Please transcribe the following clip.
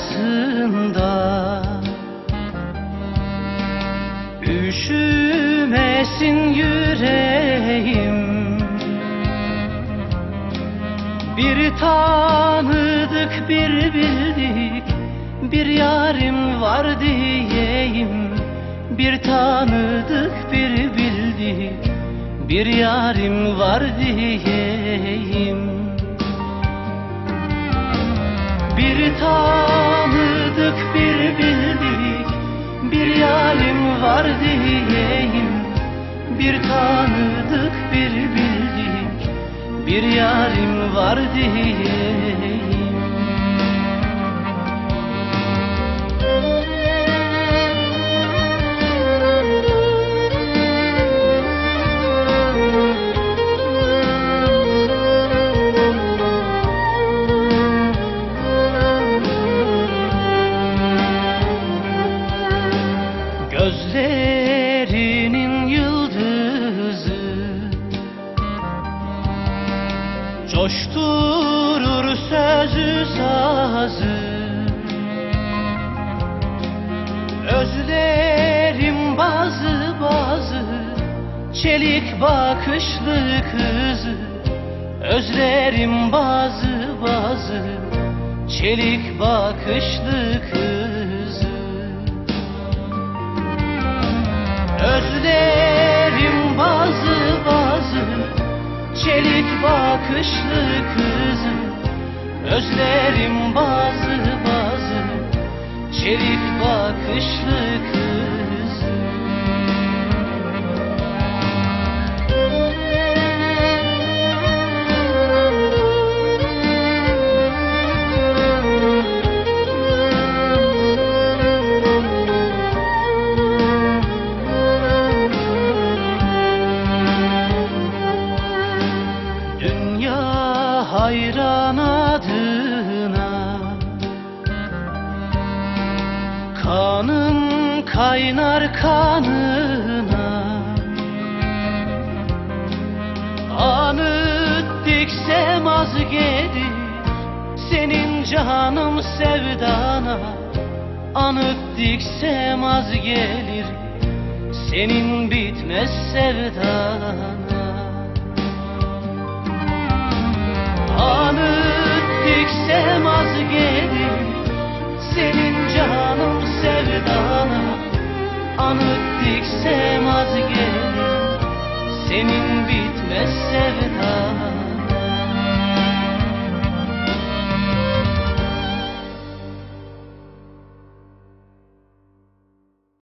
arasında. Üşümesin yüreğim. Bir tanıdık bir bildik Bir yarim var diyeyim. Bir tanıdık bir bildik Bir yarim var diyeyim. Bir tanıdık var diyeyim. Bir tanıdık bir bildik Bir yarim var diyeyim Özlerim bazı bazı Çelik bakışlı kızı. Özlerim bazı bazı Çelik bakışlı kızı. Özlerim bazı bazı Çelik bakışlı kızı Özlerim bazı bazı Çelik bakışlı kızı kaynar kanına. Anıt diksem az gelir Senin canım sevdana. Anıt diksem az gelir Senin bitmez sevdana. Anıt Az gelir Senin bitmez sevdana